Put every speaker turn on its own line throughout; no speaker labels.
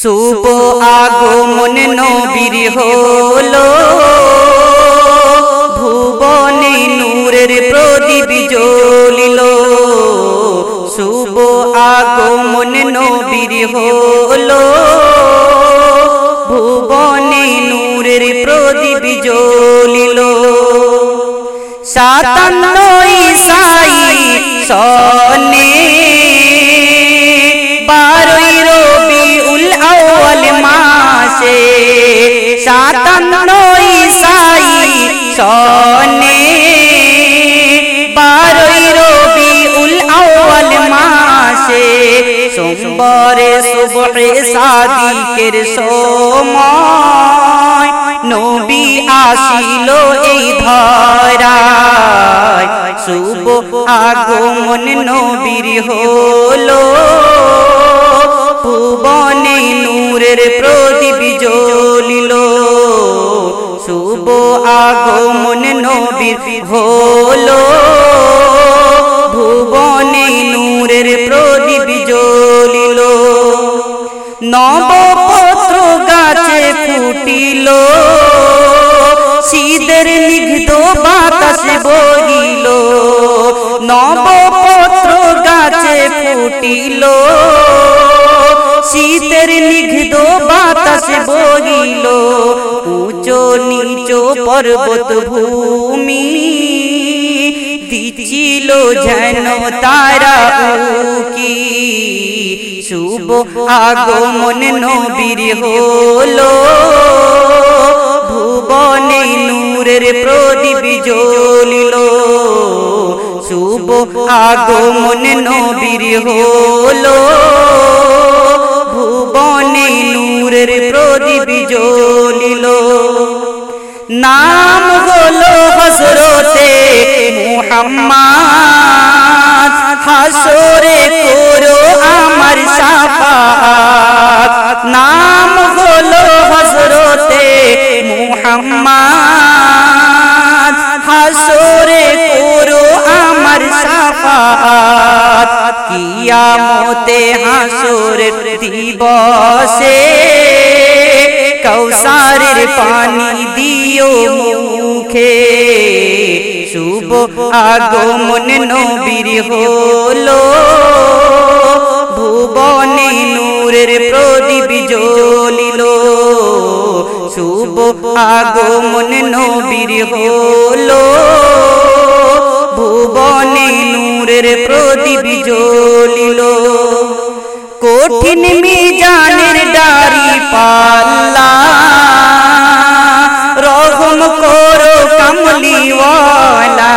শুভ আগমন নবীর হলো। ভুবনে নূরের প্রদীপ জ্বলিল। শুভ আগমন নবীর হলো। ভুবনে নূরের প্রদীপ জ্বলিল। সাতান্ন সোমবারে সুবহে সাদিকের সময় নবী আসিল এই ধরায়। শুভ আগমন নবীর হলো। ভুবনে নূরের প্রদীপ জ্বলিল। শুভ আগমন নবীর হলো। নবপত্র গাছে ফুটিল, শীতের নিঘ্ত বাতাস বহিল। নবপত্র গাছে ফুটিল, শীতের নিঘ্ত বাতাস বহিল। উচ্চ নিচ পর্বত ভূমি দিছিল যেন তারা উকি। শুভ আগমন নবীর হলো। ভুবনে নূরের প্রদীপ জ্বলিল। শুভ আগমন নবীর হলো। ভুবনে নূরের প্রদীপ জ্বলিল। নাম হলো হসরতে মুহাম্মদ। হাসরে করো সাফাত নাম হলো হসরতে মুহাম্মদ হাসরে করো আমার সাফাত কিয়ামতে হাসরের দিবসে কৌসারের পানি দিও মুখে শুভ আগমন নবীর হলো ভুবনে নূরের প্রদীপ জ্বলিল। শুভ আগমন নবীর হলো। ভুবনে নূরের প্রদীপ জ্বলিল। কঠিন মিজানের ডারি পাল্লা। রহম করো কামলিওয়ালা।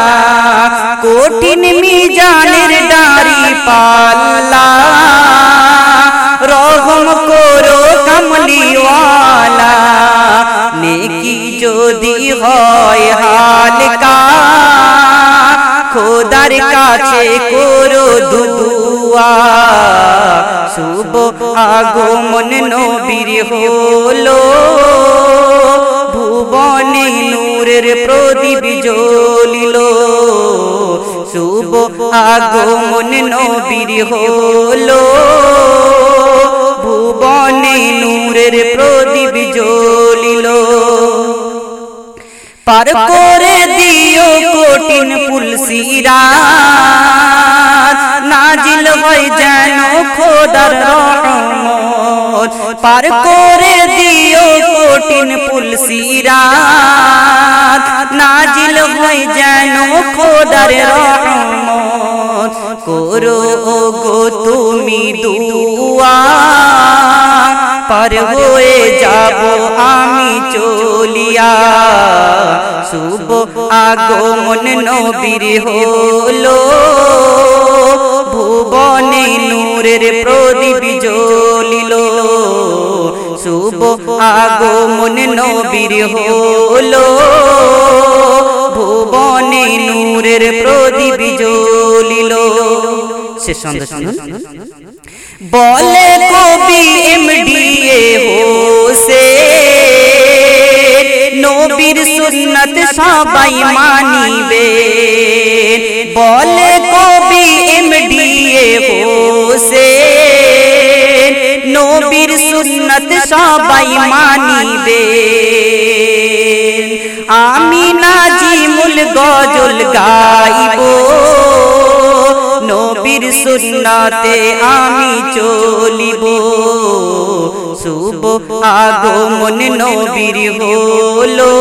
কঠিন মিজানের ডারি পাল্লা। খোদার কাছে করো দুয়া। শুভ আগমন নবীর হলো। ভুবনে নূরের প্রদীপ জ্বলিল। শুভ আগমন নবীর হলো। ভুবনে নূরের প্রদীপ জ্বলিল। পার পুলসিরা নাজিল হয় যেন খোদার রহমত। পার করে দিও কঠিন পুলসিরা নাজিল হয় যেন খোদার রহমত। করো গো তুমি দুয়া। পার হয়ে যাব আমি চলিয়া। শুভ আগমন নবীর হলো। ভুবনে নূরের প্রদীপ জ্বলিল। শুভ আগমন নবীর হলো। ভুবনে নূরের প্রদীপ জ্বলিল। শেষ সন্ধ্যা বলে কবি এমডিএ হোসে নবীর সুন্নত সবাই মানিবে। বলে কবি এমডিএ হোসে নবীর সুন্নত সবাই মানিবে। আমি নাজিমুল গজল গাইব। নবীর সুন্নতে আমি চলিব। শুভ আগমন নবীর হলো।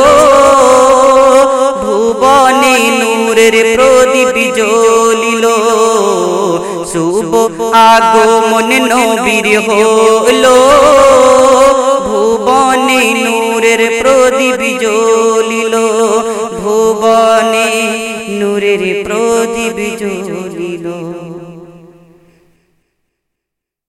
ভুবনে নূরের প্রদীপ জ্বলিল। শুভ আগমন নবীর হলো। ভুবনে নূরের প্রদীপ জ্বলিল।